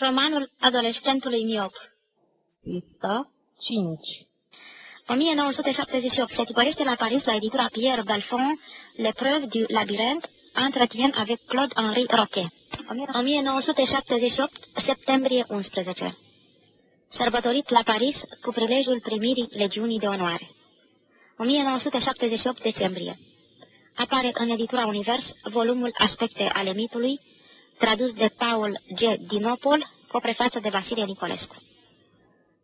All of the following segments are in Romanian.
Romanul adolescentului miop Pista 5 1978 se tipărește la Paris la editura Pierre Belfond L'épreuve du labyrinthe, entretien avec Claude-Henri Roquet. 1978, septembrie 11. Sărbătorit la Paris cu prilejul primirii Legiunii de Onoare. 1978 decembrie. Apare în editura Univers volumul Aspecte ale mitului, tradus de Paul G. Dinopol, cu o prefață de Vasilie Nicolescu.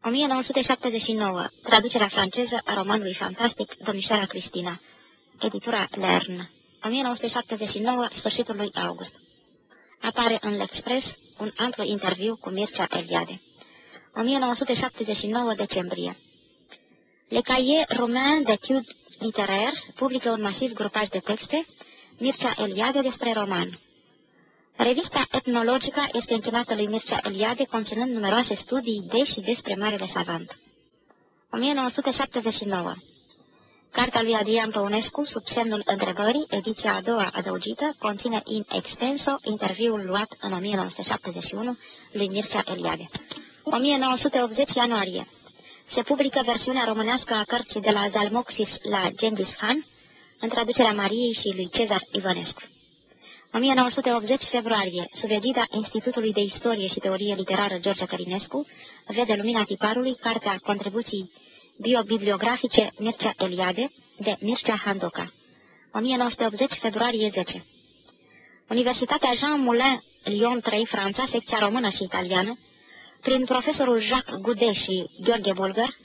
1979. Traducerea franceză a romanului fantastic Domnișoara Cristina. Editura Lern. 1979. Sfârșitul lui August. Apare în L'Express un amplu interviu cu Mircea Eliade. 1979 decembrie. Le Cahiers Romain d'Etudes Littéraires publică un masiv grupaj de texte, Mircea Eliade despre roman. Revista etnologică este închinată lui Mircea Eliade, conținând numeroase studii de și despre Marele Savant. 1979 Cartea lui Adrian Păunescu, sub semnul întrebării, ediția a doua adăugită, conține in extenso interviul luat în 1971 lui Mircea Eliade. 1980 ianuarie Se publică versiunea românească a cărții de la Zalmoxis la Gengis Khan, în traducerea Mariei și lui Cezar Ivănescu. 1980 februarie, sub egida Institutului de Istorie și Teorie Literară George Călinescu, vede lumina tiparului cartea Contribuții biobibliografice Mircea Eliade, de Mircea Handoca. 1980 februarie 10. Universitatea Jean Moulin, Lyon 3, Franța, secția română și italiană, prin profesorul Jacques Goudet și Gheorghe Bulgar,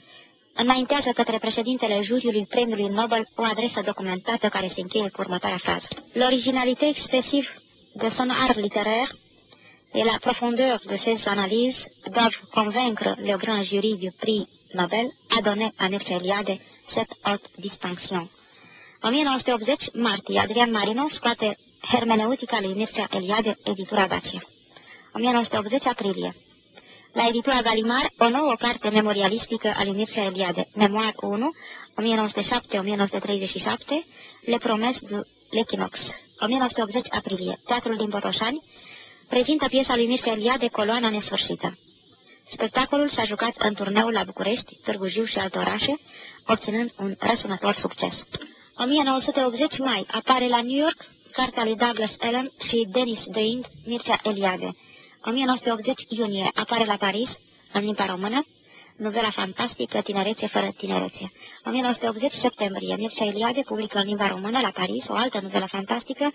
înaintează către președintele juriului premiului Nobel o adresă documentată care se încheie cu următoarea frază. L'originalité expressive de son art littéraire et la profondeur de ses analyses doivent convaincre le grand jury du prix Nobel a donné à Mircea Eliade cette haute distinction. 1980, martie, Adrian Marino scoate Hermeneutica lui Mircea Eliade, editura Dacia. 1980, aprilie. La editura Galimar, o nouă carte memorialistică a lui Mircea Eliade, Memoir 1, 1907-1937, Le Promes de l'Equinox, 1980 aprilie. Teatrul din Botoșani prezintă piesa lui Mircea Eliade, Coloana nesfârșită. Spectacolul s-a jucat în turneul la București, Târgu Jiu și alte orașe, obținând un răsunător succes. 1980 mai apare la New York cartea lui Douglas Allen și Dennis Deind, Mircea Eliade. 1980 iunie apare la Paris, în limba română, novela fantastică Tinerețe fără tinerețe. 1980 septembrie, Mircea Eliade publică în limba română la Paris o altă novelă fantastică,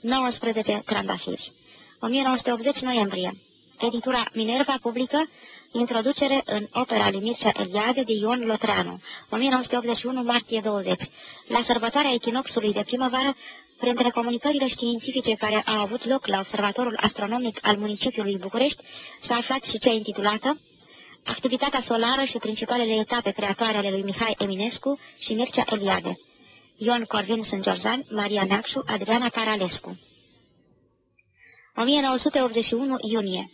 19 trandafiri. 1980 noiembrie, editura Minerva publică Introducere în opera lui Mircea Eliade de Ion Lotreanu, 1981 martie 20. La sărbătoarea echinoxului de primăvară, printre comunicările științifice care au avut loc la Observatorul Astronomic al municipiului București, s-a aflat și cea intitulată Activitatea solară și principalele etape creatoare ale lui Mihai Eminescu și Mircea Eliade. Ion Corvin Sângeorzan, Maria Neacșu, Adriana Caralescu. 1981 iunie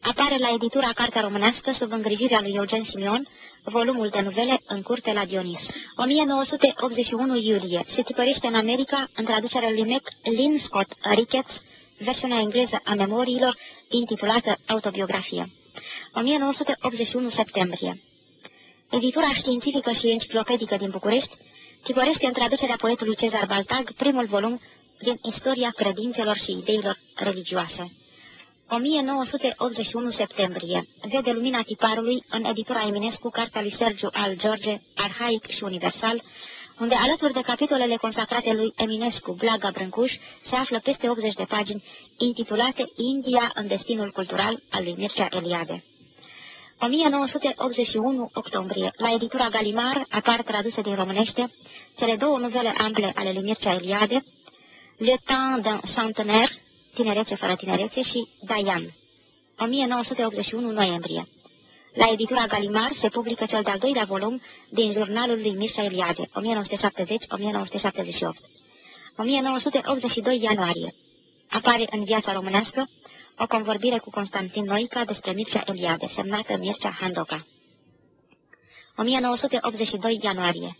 Apare la editura Cartea Românească sub îngrijirea lui Eugen Simion, volumul de novele în curte la Dionis. 1981 iulie. Se tipărește în America în traducerea lui Mac Lynn Scott Ricketts, versiunea engleză a memoriilor, intitulată Autobiografie. 1981 septembrie. Editura științifică și enciclopedică din București tipărește în traducerea poetului Cezar Baltag primul volum din Istoria credințelor și ideilor religioase. 1981 septembrie. Vede lumina tiparului în editura Eminescu, cartea lui Sergiu al George, Arhaic și Universal, unde alături de capitolele consacrate lui Eminescu, Blaga Brâncuș, se află peste 80 de pagini intitulate India în destinul cultural al lui Mircea Eliade. 1981 octombrie. La editura Galimar apar traduse din românește cele două novele ample ale lui Mircea Eliade, Le temps d'un centenaire, Tinerețe fără tinerețe și Dayan. 1981 noiembrie. La editura Galimar se publică cel de-al doilea volum din jurnalul lui Mircea Eliade, 1970-1978. 1982 ianuarie. Apare în viața românească o convorbire cu Constantin Noica despre Mircea Eliade, semnată Mircea Handoca. 1982 ianuarie.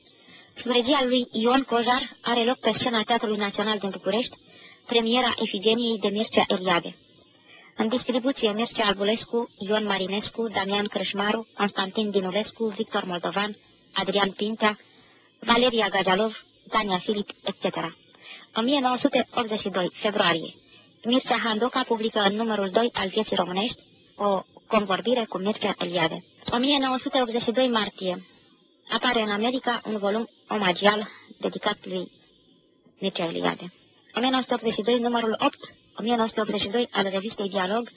Sub regia lui Ion Cojar are loc pe scena Teatrului Național din București, premiera Efigeniei de Mircea Eliade. În distribuție Mircea Albulescu, Ion Marinescu, Damian Crășmaru, Constantin Dinulescu, Victor Moldovan, Adrian Pintea, Valeria Gajalov, Tania Filip, etc. 1982, februarie. Mircea Handoca publică în numărul 2 al vieții românești o convorbire cu Mircea Eliade. 1982, martie. Apare în America un volum omagial dedicat lui Mircea Eliade. 1982, numărul 8, 1982 al revistei Dialog,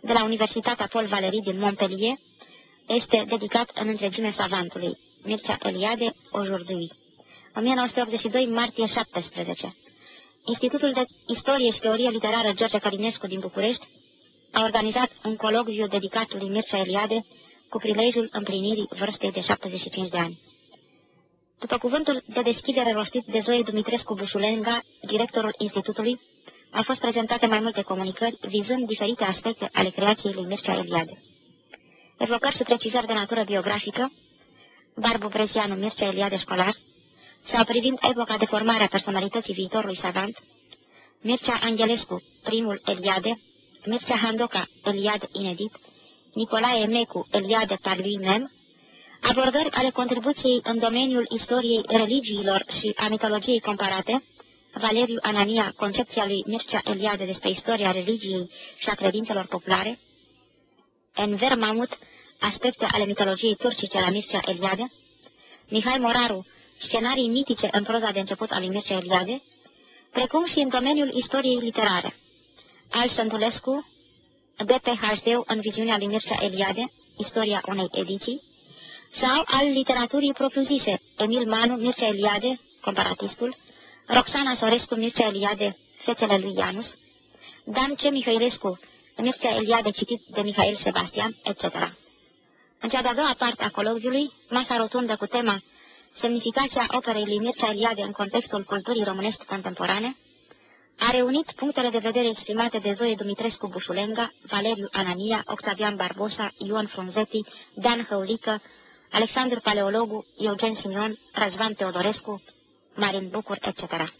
de la Universitatea Paul Valery din Montpellier, este dedicat în întregime savantului Mircea Eliade, aujourd'hui. 1982, martie 17. Institutul de Istorie și Teorie Literară George Călinescu din București a organizat un colocviu dedicat lui Mircea Eliade cu prilejul împlinirii vârstei de 75 de ani. După cuvântul de deschidere rostit de Zoe Dumitrescu Bușulenga, directorul institutului, au fost prezentate mai multe comunicări vizând diferite aspecte ale creației lui Mircea Eliade. Evocări și precizări de natură biografică, Barbu Brezianu Mircea Eliade școlar, sau privind epoca de formare a personalității viitorului savant, Mircea Angelescu, primul Eliade, Mircea Handoca, Eliade inedit, Nicolae Mecu, Eliade par lui-même, abordări ale contribuției în domeniul istoriei religiilor și a mitologiei comparate, Valeriu Anania, concepția lui Mircea Eliade despre istoria religiei și a credințelor populare, Enver Mamut, aspecte ale mitologiei turcice la Mircea Eliade, Mihai Moraru, scenarii mitice în proza de început al lui Mircea Eliade, precum și în domeniul istoriei literare. Al Sântulescu, DPHD în viziunea lui Mircea Eliade, istoria unei ediții, sau al literaturii propriu-zise, Emil Manu, Mircea Eliade, comparatistul, Roxana Sorescu, Mircea Eliade, fețele lui Ianus, Dan C. Mihailescu, Mircea Eliade citit de Mihail Sebastian, etc. În cea de-a doua parte a colocviului, masa rotundă cu tema semnificația operei lui Mircea Eliade în contextul culturii românești contemporane, a reunit punctele de vedere exprimate de Zoe Dumitrescu Bușulenga, Valeriu Anania, Octavian Barbosa, Ion Frunzeti, Dan Hăulică, Alexandru Paleologu, Eugen Simion, Răzvan Teodorescu, Marin Bucur, etc.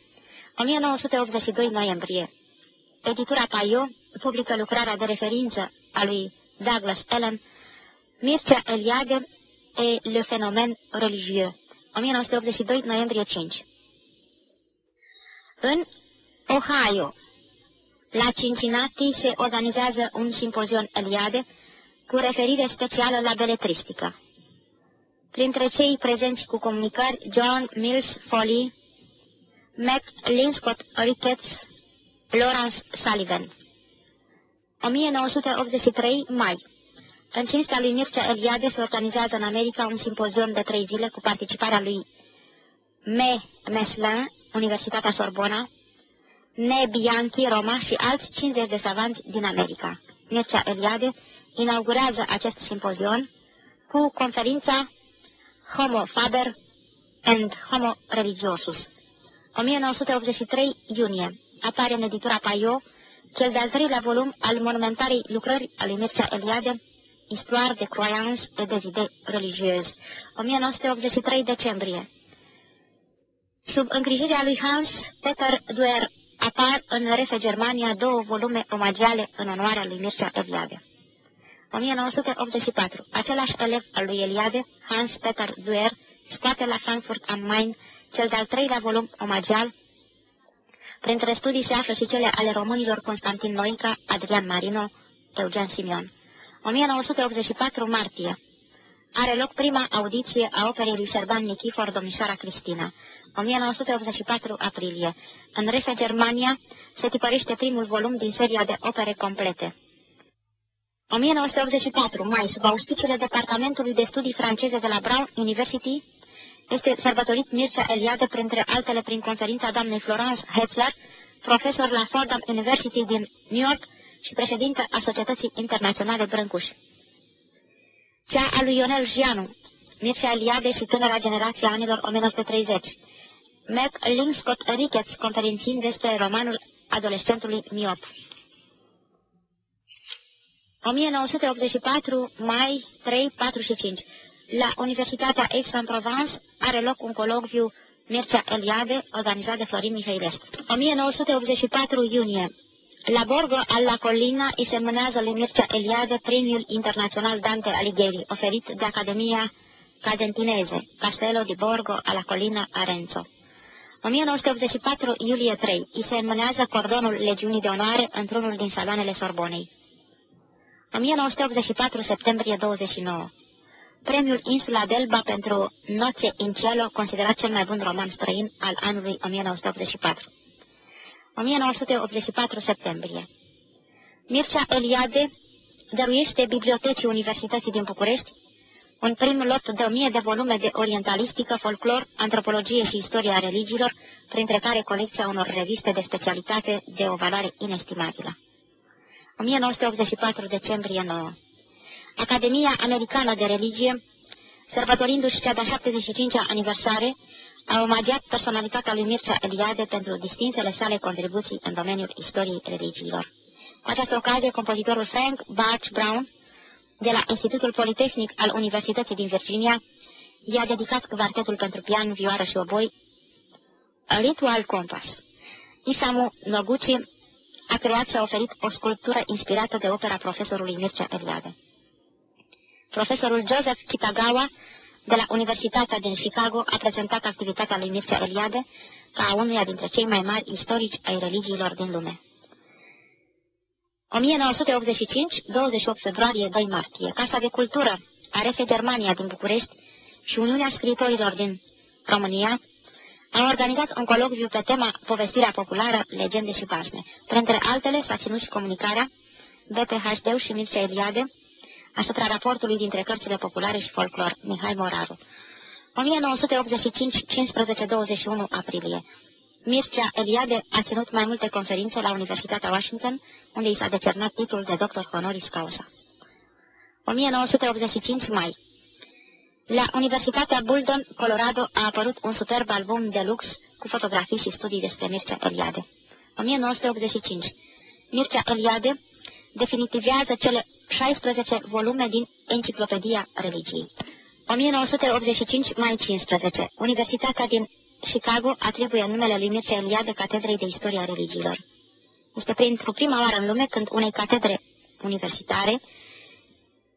1982 noiembrie. Editura Paio publică lucrarea de referință a lui Douglas Allen, Mircea Eliade et le phénomène religieux. 1982, noiembrie 5. În Ohio, la Cincinnati se organizează un simpozion Eliade cu referire specială la beletristică. Printre cei prezenți cu comunicări, John Mills Foley, Mac Linscott Ricketts, Lawrence Sullivan. 1983 mai în cinstea lui Mircea Eliade se organizează în America un simpozion de trei zile cu participarea lui Me Meslin, Universitatea Sorbona, Ne Bianchi, Roma și alți 50 de savanți din America. Mircea Eliade inaugurează acest simpozion cu conferința Homo Faber and Homo Religiosus. 1983 iunie. Apare în editura Paio cel de-al treilea volum al monumentarei lucrări a lui Mircea Eliade, Histoire de croyance et des idées religieuses, 1983 decembrie. Sub îngrijirea lui Hans Peter Duer apar în Refe Germania două volume omagiale în onoarea lui Mircea Eliade. 1984. Același elev al lui Eliade, Hans Peter Duer, scoate la Frankfurt am Main cel de-al treilea volum omagial. Printre studii se află și cele ale românilor Constantin Noica, Adrian Marino, Eugen Simion. 1984 martie. Are loc prima audiție a operei lui Serban Nichifor, Domnișoara Cristina. 1984 aprilie. În Refe, Germania, se tipărește primul volum din seria de opere complete. 1984 mai, sub auspiciile Departamentului de Studii Franceze de la Brown University, este sărbătorit Mircea Eliade, printre altele prin conferința doamnei Florence Hetzler, profesor la Fordham University din New York, și președintă a Societății Internaționale Brâncuș. Cea a lui Ionel Gianu, Mircea Eliade și tânăra generație a anilor 1930. Mac Lingscott Ricketts, conferințind despre romanul adolescentului miop. 1984, mai 3, 4 și 5. La Universitatea Aix-en-Provence are loc un colocviu Mircea Eliade, organizat de Florin Mihailescu. 1984 iunie La Borgo alla Collina îi se mânează lui Mircea Eliade premiul internațional Dante Alighieri, oferit de Academia Cadentineze, Castello di Borgo alla Collina Arenzo. 1984, iulie 3, îi se înmânează cordonul Legiunii de Onoare într-unul din saloanele Sorbonei. 1984, septembrie 29. Premiul Insula Delba pentru Noție in Cielo, considerat cel mai bun roman străin al anului 1984. 1984 septembrie. Mircea Eliade dăruiește Bibliotecii Universității din București un prim lot de o mie de volume de orientalistică, folclor, antropologie și istoria religiilor, printre care colecția unor reviste de specialitate de o valoare inestimabilă. 1984 decembrie 9 Academia Americană de Religie, sărbătorindu-și cea de-a 75-a aniversare, a omagiat personalitatea lui Mircea Eliade pentru distinsele sale contribuții în domeniul istoriei religiilor. Cu această ocazie, compozitorul Frank Barch Brown, de la Institutul Politehnic al Universității din Virginia, i-a dedicat quartetul pentru pian, vioară și oboi, A Ritual Compass. Isamu Noguchi a creat și a oferit o sculptură inspirată de opera profesorului Mircea Eliade. Profesorul Joseph Kitagawa de la Universitatea din Chicago a prezentat activitatea lui Mircea Eliade ca unuia dintre cei mai mari istorici ai religiilor din lume. 1985, 28 februarie, 2 martie, Casa de Cultură a Refe Germania din București și Uniunea Scriitorilor din România au organizat un colocviu pe tema Povestirea populară, legende și basme. Printre altele s-a ținut și comunicarea BPHD și Mircea Eliade, asupra raportului dintre cărțile populare și folclor, Mihai Moraru. 1985, 15-21 aprilie. Mircea Eliade a ținut mai multe conferințe la Universitatea Washington, unde i s-a decernat titlul de doctor honoris causa. 1985 mai. La Universitatea Buldon, Colorado, a apărut un superb album de lux cu fotografii și studii despre Mircea Eliade. 1985. Mircea Eliade definitivează cele 16 volume din Enciclopedia Religiei. 1985 mai 15. Universitatea din Chicago atribuie numele lui Mircea Eliade Catedrei de Istoria Religiilor. Este pentru prima oară în lume când unei catedre universitare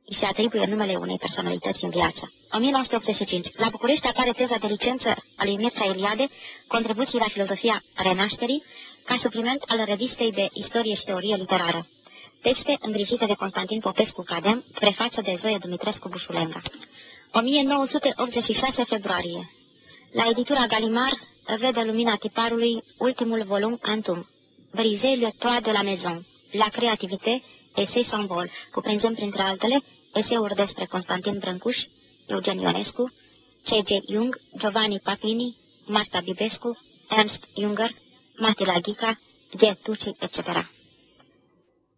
îi se atribuie numele unei personalități în viață. 1985. La București apare teza de licență a lui Mircea Eliade, contribuții la filozofia renașterii, ca supliment al revistei de istorie și teorie literară. Texte îngrijite de Constantin Popescu Cadem, prefață de Zoe Dumitrescu Bușulenga. 1986 februarie. La editura Galimar vede lumina tiparului ultimul volum Antum, Brisez le toit de la maison, La creativité, Esei sans vol, cuprinzând printre altele eseuri despre Constantin Brâncuș, Eugen Ionescu, C.G. Jung, Giovanni Papini, Marta Bibescu, Ernst Junger, Matila Ghica, G. Tucci, etc.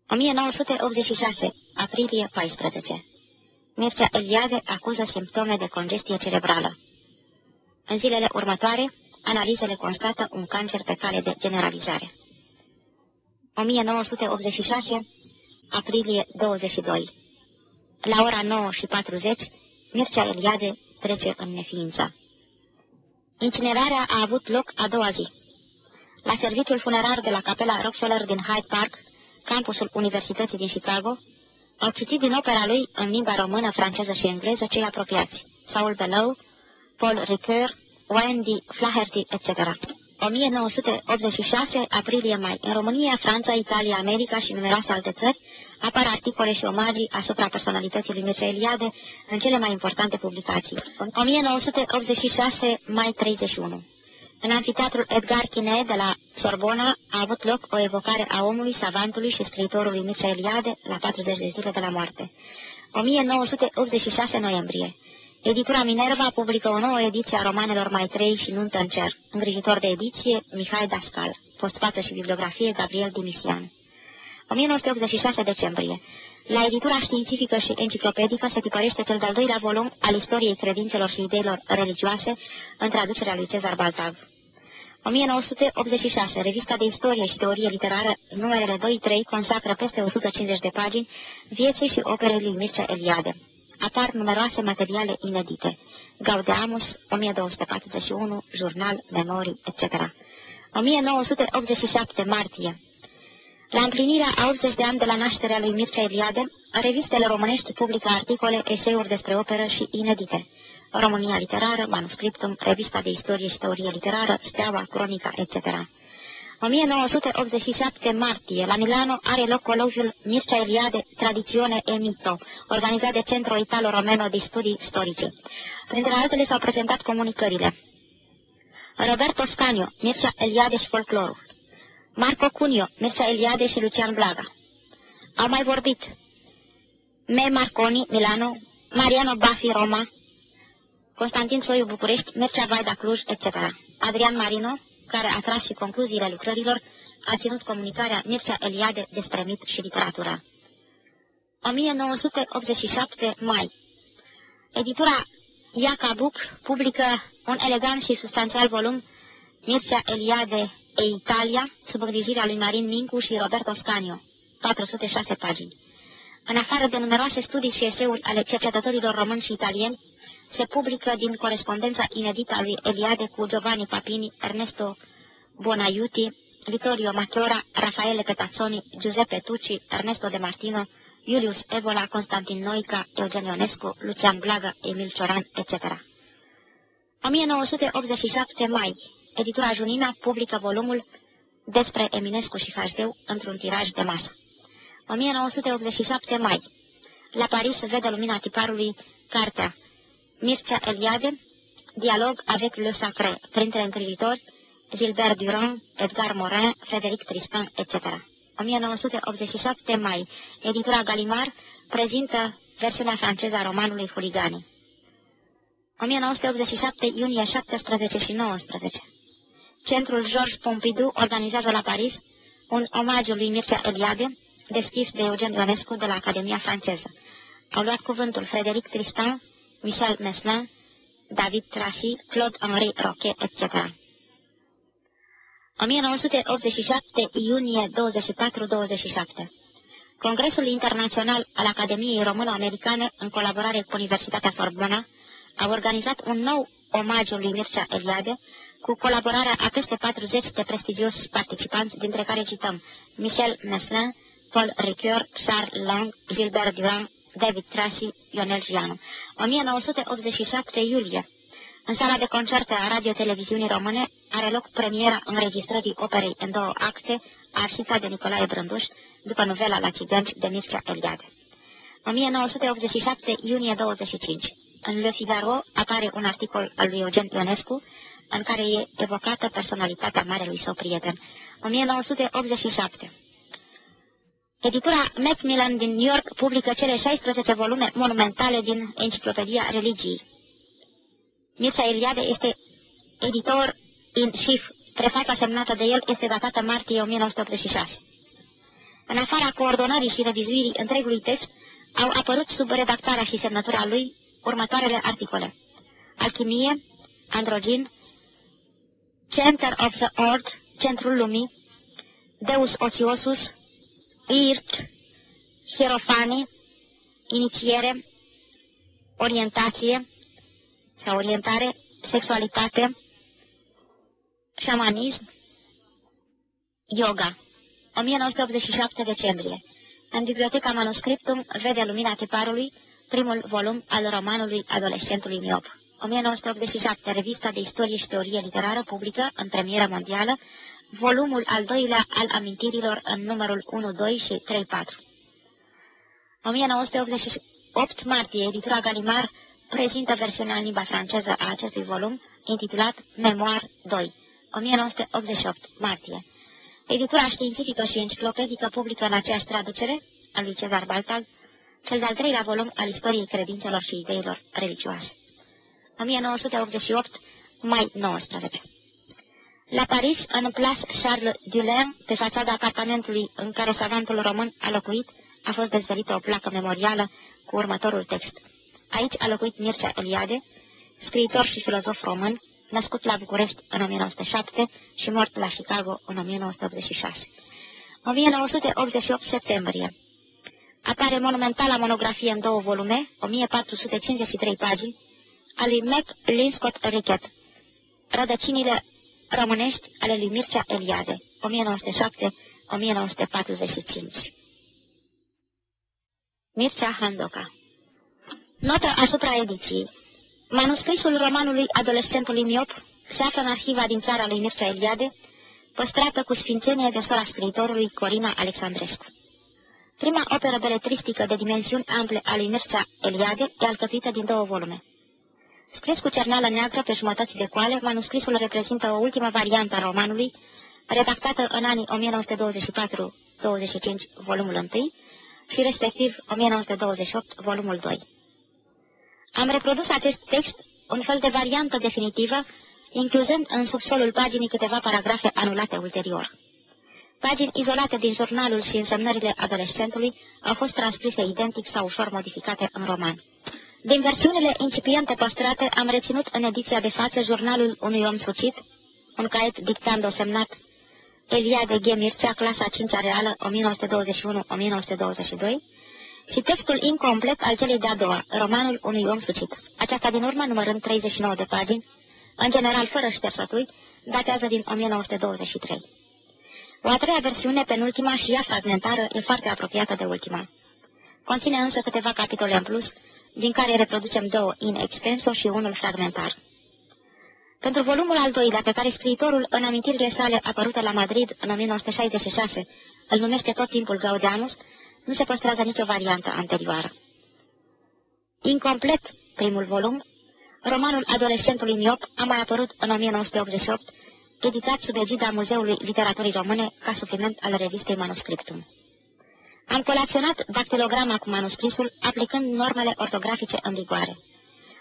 1986, aprilie 14. Mircea Eliade acuză simptome de congestie cerebrală. În zilele următoare, analizele constată un cancer pe cale de generalizare. 1986, aprilie 22. La ora 9 și 40, Mircea Eliade trece în neființă. Incinerarea a avut loc a doua zi. La serviciul funerar de la capela Rockefeller din Hyde Park, campusul Universității din Chicago, au citit din opera lui în limba română, franceză și engleză cei apropiați, Saul Bellow, Paul Ricoeur, Wendy Flaherty, etc. 1986, aprilie-mai. În România, Franța, Italia, America și numeroase alte țări apar articole și omagii asupra personalității lui Mircea Eliade în cele mai importante publicații. 1986, mai 31. În anfiteatrul Edgar Quinet de la Sorbona a avut loc o evocare a omului, savantului și scriitorului Mircea Eliade la 40 de zile de la moarte. 1986 noiembrie. Editura Minerva publică o nouă ediție a romanelor Mai trei și Nuntă în cer. Îngrijitor de ediție, Mihai Dascal. Postfată și bibliografie, Gabriel Dimisian. 1986 decembrie. La editura științifică și enciclopedică se tipărește cel de-al doilea volum al istoriei credințelor și ideilor religioase în traducerea lui Cezar Baltav. 1986, revista de istorie și teorie literară, numerele 2-3, consacră peste 150 de pagini vieții și operei lui Mircea Eliade. Apar numeroase materiale inedite. Gaudeamus, 1241, jurnal, memorii, etc. 1987, martie. La împlinirea a 80 de ani de la nașterea lui Mircea Eliade, revistele românești publică articole, eseuri despre operă și inedite. România literară, manuscriptum, revista de istorie și teorie literară, steaua, cronica, etc. 1987 martie, la Milano, are loc cologiul Mircea Eliade Tradizione e Mito, organizat de Centro Italo-Romeno de Studii Storice. Printre altele s-au prezentat comunicările. Roberto Scanio, Mircea Eliade și folclorul. Marco Cunio, Mircea Eliade și Lucian Blaga. Au mai vorbit Me Marconi, Milano, Mariano Bafi, Roma, Constantin Soiu, București, Mircea Vaida, Cluj, etc. Adrian Marino, care a tras și concluziile lucrărilor, a ținut comunicarea Mircea Eliade despre mit și literatură. 1987 mai Editura Iacabuc publică un elegant și substanțial volum Mircea Eliade e Italia, sub îngrijirea lui Marin Mincu și Roberto Scanio, 406 pagini. În afară de numeroase studii și eseuri ale cercetătorilor români și italieni, se publică din corespondența inedită a lui Eliade cu Giovanni Papini, Ernesto Bonaiuti, Vittorio Machora, Raffaele Petazzoni, Giuseppe Tucci, Ernesto De Martino, Iulius Evola, Constantin Noica, Eugen Ionescu, Lucian Blaga, Emil Cioran, etc. 1987 mai, editura Junina publică volumul despre Eminescu și Hajdeu într-un tiraj de masă. 1987 mai, la Paris vede lumina tiparului cartea Mircea Eliade, Dialog avec le Sacré, printre îngrijitori, Gilbert Durand, Edgar Morin, Frederic Tristan, etc. 1987 mai, editura Galimar prezintă versiunea franceză a romanului Fuligani. 1987 iunie 17 și 19. Centrul Georges Pompidou organizează la Paris un omagiu lui Mircea Eliade, deschis de Eugen Ionescu de la Academia franceză. Au luat cuvântul Frederic Tristan, Michel Meslin, David Tracy, Claude-Henri Roquet, etc. 1987 iunie 24-27 Congresul Internațional al Academiei Româno-Americane, în colaborare cu Universitatea Sorbona, a organizat un nou omagiu lui Mircea Eliade, cu colaborarea a peste 40 de prestigioși participanți, dintre care cităm Michel Meslin, Paul Ricoeur, Charles Lang, Gilbert Durand, David Tracy, Ionel Gianu. 1987 iulie. În sala de concerte a Radio-Televiziunii Române are loc premiera înregistrării operei în două acte, Arșița de Nicolae Brânduș, după novela La Țiganci de Mircea Eliade. 1987 iunie 25. În Le Figaro apare un articol al lui Eugen Ionescu, în care e evocată personalitatea marelui său prieten. 1987. Editura Macmillan din New York publică cele 16 volume monumentale din Enciclopedia Religiei. Mircea Eliade este editor in chief. Prefața semnată de el este datată martie 1986. În afara coordonării și revizuirii întregului text, au apărut sub redactarea și semnătura lui următoarele articole. Alchimie, androgin, Center of the Earth, Centrul Lumii, Deus Ociosus, Irt, Hierofani, Inițiere, Orientație sau Orientare, Sexualitate, Șamanism, Yoga. 1987 decembrie. În Biblioteca Manuscriptum vede lumina tiparului, primul volum al romanului adolescentului miop. 1987, Revista de Istorie și Teorie Literară publică, în premieră mondială, volumul al doilea al amintirilor în numărul 1, 2 și 3, 4. 1988, martie, editura Galimar prezintă versiunea în limba franceză a acestui volum, intitulat Memoir 2. 1988, martie. Editura științifică și enciclopedică publică în aceeași traducere, a lui Cezar Baltag, cel de-al treilea volum al istoriei credințelor și ideilor religioase. 1988, mai 19. La Paris, în Place Charles Dulain, pe fațada apartamentului în care savantul român a locuit, a fost dezvelită o placă memorială cu următorul text. Aici a locuit Mircea Eliade, scriitor și filozof român, născut la București în 1907 și mort la Chicago în 1986. 1988 septembrie. Apare monumentala monografie în două volume, 1453 pagini, a lui Mac Linscott Rickett, Rădăcinile românești ale lui Mircea Eliade, 1945 Mircea Handoca Notă asupra ediției Manuscrisul romanului adolescentului miop se află în arhiva din țara lui Mircea Eliade, păstrată cu sfințenie de sora scriitorului Corina Alexandrescu. Prima operă beletristică de dimensiuni ample a lui Mircea Eliade e alcătuită din două volume. Scris cu cerneală neagră pe jumătăți de coale, manuscrisul reprezintă o ultimă variantă a romanului, redactată în anii 1924-25, volumul 1, și respectiv 1928, volumul 2. Am reprodus acest text, un fel de variantă definitivă, incluzând în subsolul paginii câteva paragrafe anulate ulterior. Pagini izolate din jurnalul și însemnările adolescentului au fost transcrise identic sau ușor modificate în roman. Din versiunile incipiente păstrate, am reținut în ediția de față jurnalul unui om sucit, un caiet dictando semnat Eliade G. Mircea, clasa 5 reală, 1921-1922, și textul incomplet al celei de-a doua, romanul unui om sucit. Aceasta din urmă, numărând 39 de pagini, în general fără ștersături, datează din 1923. O a treia versiune, penultima și ea fragmentară, e foarte apropiată de ultima. Conține însă câteva capitole în plus, din care reproducem două in extenso și unul fragmentar. Pentru volumul al doilea, pe care scriitorul, în amintirile sale apărute la Madrid în 1966, îl numește tot timpul Gaudeamus, nu se păstrează nicio variantă anterioară. Incomplet, primul volum, romanul adolescentului miop a mai apărut în 1988, editat sub egida Muzeului Literaturii Române ca supliment al revistei Manuscriptum. Am colaționat dactilograma cu manuscrisul, aplicând normele ortografice în vigoare.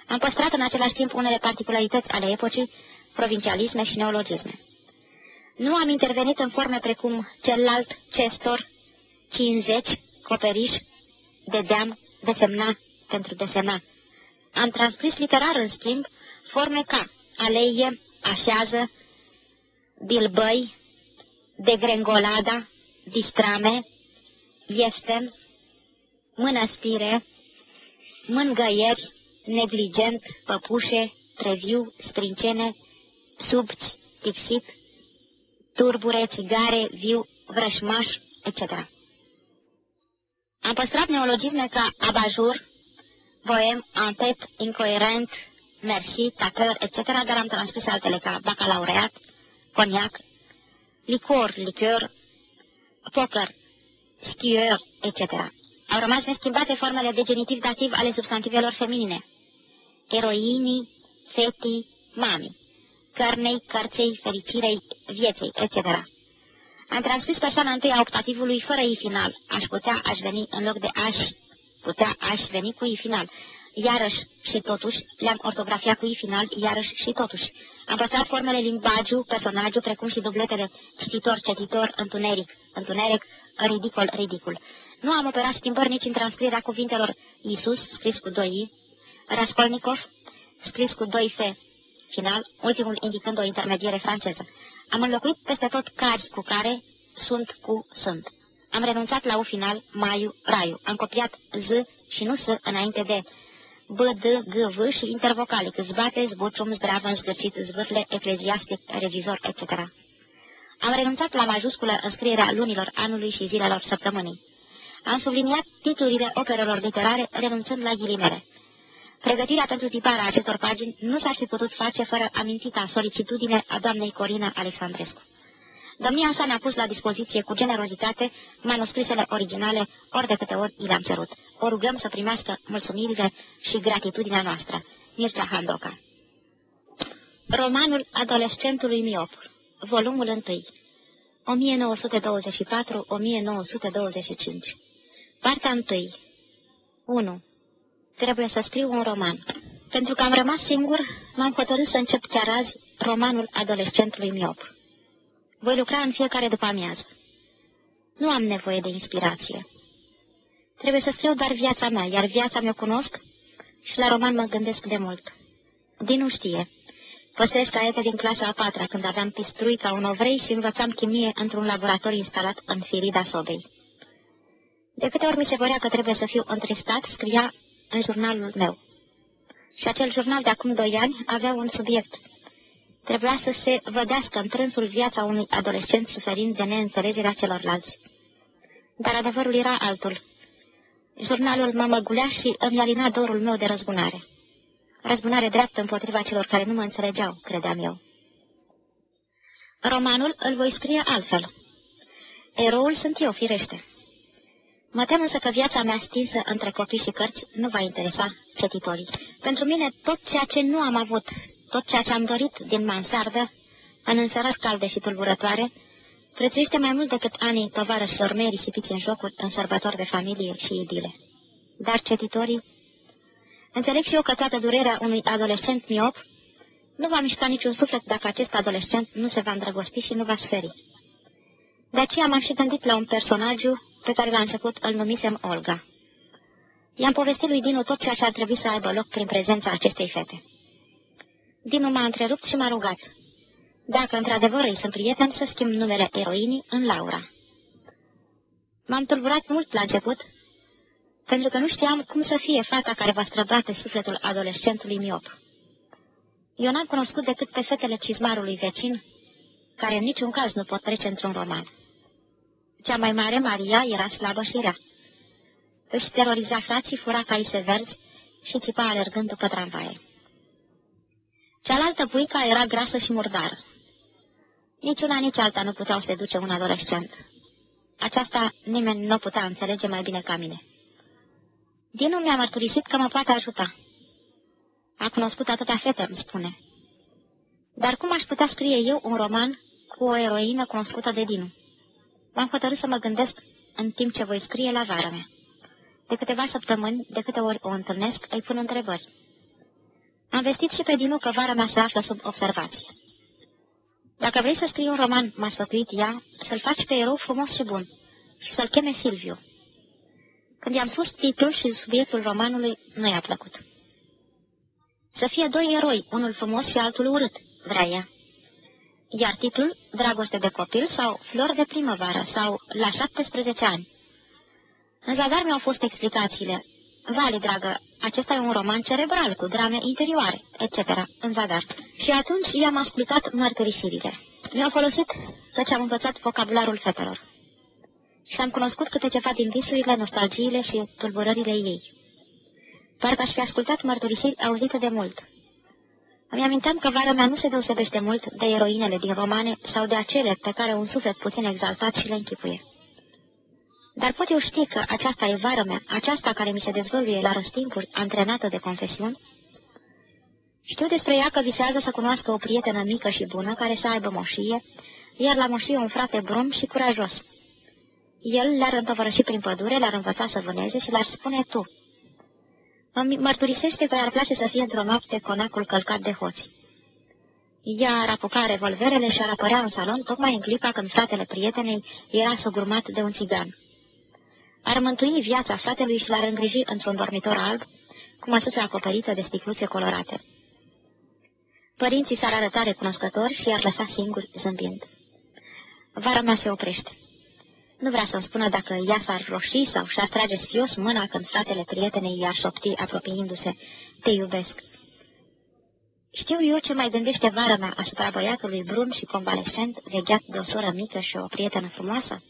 Am păstrat în același timp unele particularități ale epocii, provincialisme și neologisme. Nu am intervenit în forme precum celălalt, cestor, 50, coperiș, dedeam, desemna, pentru desena. Am transcris literar, în schimb, forme ca aleie, așează, bilbăi, degrengolada, distrame, este, mănăstire, mângăieri, negligent, păpușe, treviu, sprincene, subți, tipsit, turbure, țigare, viu, vrășmaș, etc. Am păstrat neologisme ca abajur, boem, antet, incoerent, merci, tacăr, etc., dar am transmis altele ca bacalaureat, coniac, licor, liqueur, poker, skieur, etc. Au rămas neschimbate formele de genitiv dativ ale substantivelor feminine. Eroinii, fetii, mami, cărnei, cărței, fericirei, vieței, etc. Am transcris persoana întâi a optativului fără i final. Aș putea, aș veni, în loc de aș putea, aș veni cu i final. Iarăși și totuși, le-am ortografiat cu i final, iarăși și totuși. Am păstrat formele limbagiu, personagiu, precum și dubletele cititor, cetitor, întuneric, întuneric, ridicol, ridicul. Nu am operat schimbări nici în transcrierea cuvintelor Iisus, scris cu doi i, Raskolnikov, scris cu doi f, final, ultimul indicând o intermediere franceză. Am înlocuit peste tot cari cu care, sunt cu sunt. Am renunțat la u final, maiu, raiu. Am copiat z și nu s înainte de b, d, g, v și intervocalic, zbate, zbucium, zdravă, zgârcit, zvârle, ecleziastic, regizor, etc. Am renunțat la majusculă în scrierea lunilor anului și zilelor săptămânii. Am subliniat titlurile operelor literare, renunțând la ghilimele. Pregătirea pentru tiparea acestor pagini nu s-ar fi putut face fără amintita solicitudine a doamnei Corina Alexandrescu. Domnia sa ne-a pus la dispoziție cu generozitate manuscrisele originale ori de câte ori i le-am cerut. O rugăm să primească mulțumirile și gratitudinea noastră. Mircea Handoca Romanul adolescentului miop Volumul 1 1924-1925 Partea 1 1. Trebuie să scriu un roman. Pentru că am rămas singur, m-am hotărât să încep chiar azi romanul adolescentului miop. Voi lucra în fiecare după amiază. Nu am nevoie de inspirație. Trebuie să scriu doar viața mea, iar viața mi-o cunosc și la roman mă gândesc de mult. Dinu știe. Păstrez caiete din clasa a patra, când aveam pistrui ca un ovrei și învățam chimie într-un laborator instalat în firida sobei. De câte ori mi se părea că trebuie să fiu întristat, scria în jurnalul meu. Și acel jurnal de acum doi ani avea un subiect. Trebuia să se vădească în trânsul viața unui adolescent suferind de neînțelegerea celorlalți. Dar adevărul era altul. Jurnalul mă măgulea și îmi alina dorul meu de răzbunare. Răzbunare dreaptă împotriva celor care nu mă înțelegeau, credeam eu. Romanul îl voi scrie altfel. Eroul sunt eu, firește. Mă tem însă că viața mea stinsă între copii și cărți nu va interesa cititorii. Pentru mine, tot ceea ce nu am avut, tot ceea ce am dorit din mansardă, în însărări calde și tulburătoare, prețuiește mai mult decât anii tovarășilor mei risipiți în jocuri, în sărbători de familie și idile. Dar cititorii, înțeleg și eu că toată durerea unui adolescent miop nu va mișca niciun suflet dacă acest adolescent nu se va îndrăgosti și nu va sferi. De aceea m-am și gândit la un personajul pe care la început îl numisem Olga. I-am povestit lui Dinu tot ceea ce ar trebui să aibă loc prin prezența acestei fete. Dinu m-a întrerupt și m-a rugat. Dacă într-adevăr îi sunt prieten, să schimb numele eroinii în Laura. M-am tulburat mult la început, pentru că nu știam cum să fie fata care va străbate sufletul adolescentului miop. Eu n-am cunoscut decât pe fetele cizmarului vecin, care în niciun caz nu pot trece într-un roman. Cea mai mare, Maria, era slabă și rea. Își teroriza frații, fura caise verzi și țipa alergând după tramvaie. Cealaltă puica era grasă și murdară. Nici una, nici alta nu puteau seduce un adolescent. Aceasta nimeni nu putea înțelege mai bine ca mine. Dinu mi-a mărturisit că mă poate ajuta. A cunoscut atâtea fete, îmi spune. Dar cum aș putea scrie eu un roman cu o eroină cunoscută de Dinu? M-am hotărât să mă gândesc în timp ce voi scrie la vara mea. De câteva săptămâni, de câte ori o întâlnesc, îi pun întrebări. Am vestit și pe Dinu că vara mea se află sub observație. Dacă vrei să scrii un roman, m-a sfătuit ea, să-l faci pe erou frumos și bun și să-l cheme Silviu. Când i-am spus titlul și subiectul romanului, nu i-a plăcut. Să fie doi eroi, unul frumos și altul urât, vrea ea. Iar titlul, Dragoste de copil sau Flori de primăvară sau La 17 ani. În zadar mi-au fost explicațiile. Vale, dragă, acesta e un roman cerebral cu drame interioare, etc. în zadar. Și atunci i-am ascultat mărturisirile. Mi-au folosit căci am învățat vocabularul fetelor. Și am cunoscut câte ceva din visurile, nostalgiile și tulburările ei. Parcă aș fi ascultat mărturisiri auzite de mult. Îmi aminteam că vara mea nu se deosebește mult de eroinele din romane sau de acele pe care un suflet puțin exaltat și le închipuie. Dar pot eu ști că aceasta e vara mea, aceasta care mi se dezvăluie la răstimpuri, antrenată de confesiuni? Știu despre ea că visează să cunoască o prietenă mică și bună care să aibă moșie, iar la moșie un frate brun și curajos. El le-ar întovărăși prin pădure, le-ar învăța să vâneze și le-ar spune tu. Îmi mărturisește că ar place să fie într-o noapte conacul călcat de hoți. Ea ar apuca revolverele și ar apărea în salon tocmai în clipa când fratele prietenei era sugurmat de un țigan. Ar mântui viața fratelui și l-ar îngriji într-un dormitor alb, cu măsuță acoperită de sticluțe colorate. Părinții s-ar arăta recunoscători și i-ar lăsa singuri zâmbind. Vara mea se oprește. Nu vrea să-mi spună dacă ea s-ar roși sau și-ar trage sfios mâna când fratele prietenei i-ar șopti apropiindu-se, te iubesc. Știu eu ce mai gândește vara mea asupra băiatului brun și convalescent, vegheat de o soră mică și o prietenă frumoasă?